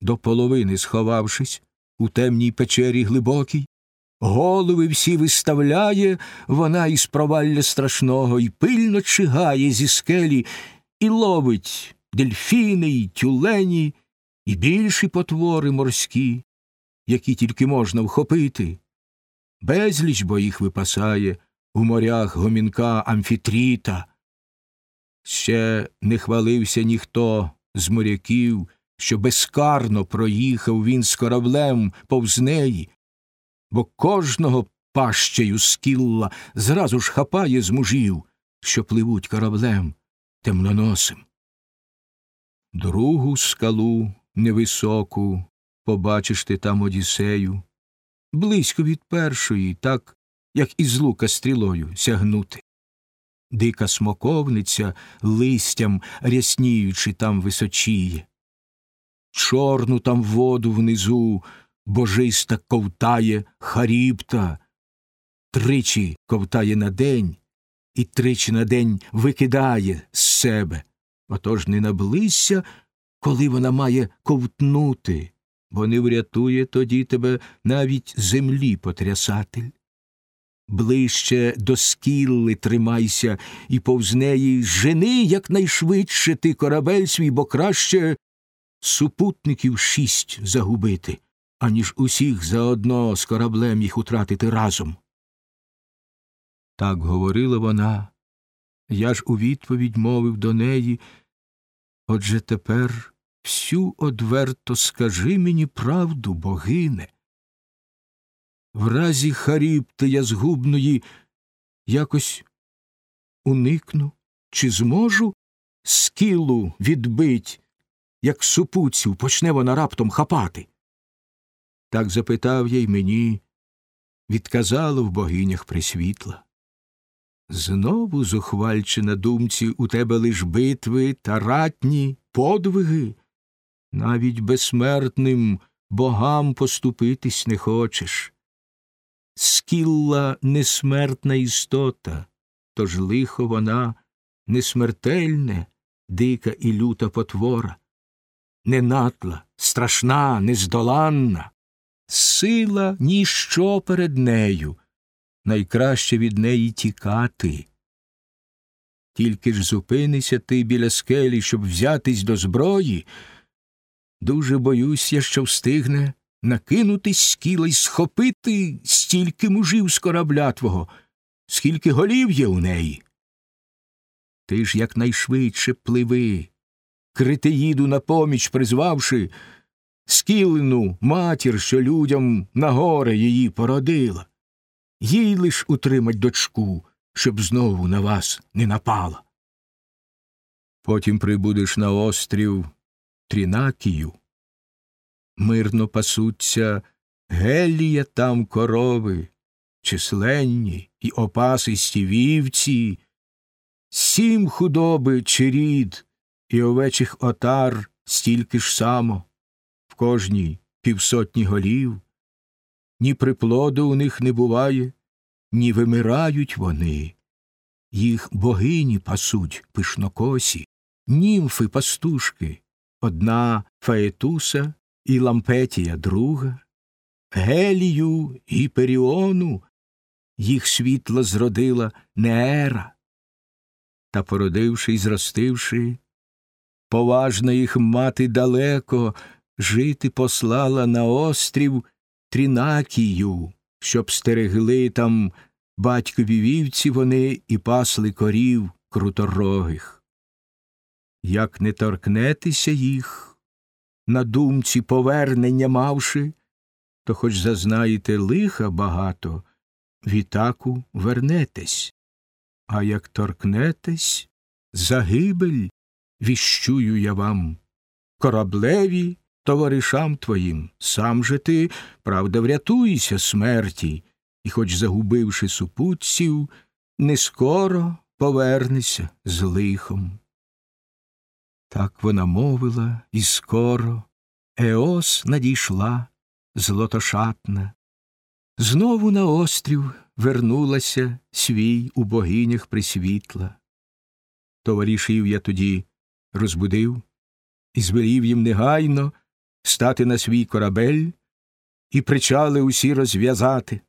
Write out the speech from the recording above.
до половини сховавшись у темній печері глибокій, голови всі виставляє вона із провалля страшного, і пильно чигає зі скелі, і ловить дельфіни, й тюлені, і більші потвори морські, які тільки можна вхопити. Безліч бо їх випасає у морях гомінка амфітріта. Ще не хвалився ніхто з моряків, що безкарно проїхав він з кораблем повз неї, бо кожного пащею скілла зразу ж хапає з мужів, що пливуть кораблем темноносим. Другу скалу невисоку побачиш ти там Одіссею, близько від першої, так, як із лука стрілою сягнути. Дика смоковниця листям рясніючи там височіє. Чорну там воду внизу божиста ковтає харібта, тричі ковтає на день і тричі на день викидає з себе. Отож не наблизься, коли вона має ковтнути, бо не врятує тоді тебе навіть землі потрясатель. Ближче до скілли тримайся і повз неї жени якнайшвидше ти корабель свій, бо краще супутників шість загубити, аніж усіх заодно з кораблем їх утратити разом. Так говорила вона, я ж у відповідь мовив до неї Отже тепер всю одверто скажи мені правду, богине. В разі харібти я згубної якось уникну, чи зможу скілу відбить, як супуців почне вона раптом хапати? Так запитав я й мені, відказало в богинях присвітла. Знову зухвальче на думці у тебе лиш битви та ратні подвиги, навіть безсмертним богам поступитись не хочеш. Скілла несмертна істота, тож лихо вона несмертельне, дика і люта потвора, ненатла, страшна, нездоланна, сила ніщо перед нею, найкраще від неї тікати. Тільки ж зупинися ти біля скелі, щоб взятись до зброї. Дуже боюсь я, що встигне накинутись скіла й схопити стільки мужів з корабля твого, скільки голів є у неї. Ти ж якнайшвидше пливи, критеїду на поміч призвавши, скілену матір, що людям на горе її породила їй лиш утримать дочку, щоб знову на вас не напала. Потім прибудеш на острів Трінакію. Мирно пасуться гелія там корови, численні і опасисті вівці, сім худоби чи рід і овечих отар стільки ж само, в кожній півсотні голів ні приплоду у них не буває, ні вимирають вони. Їх богині пасуть пишнокосі, німфи пастушки, одна Фаетуса і Лампетія друга, Гелію і Періону їх світло зродила Неера. Та, породивши й зростивши, поважна їх мати далеко жити послала на острів Трінакію, щоб стерегли там батькові вівці вони і пасли корів круторогих. Як не торкнетеся їх, на думці повернення мавши, то хоч зазнаєте лиха багато, вітаку вернетесь, а як торкнетесь, загибель віщую я вам, кораблеві товаришам твоїм, сам же ти, правда, врятуйся смерті, і, хоч загубивши супутців, не скоро повернешся з лихом. Так вона мовила, і скоро Еос надійшла злотошатна. Знову на острів вернулася свій у богинях присвітла. Товаришів я тоді розбудив і звелів їм негайно стати на свій корабель і причали усі розв'язати.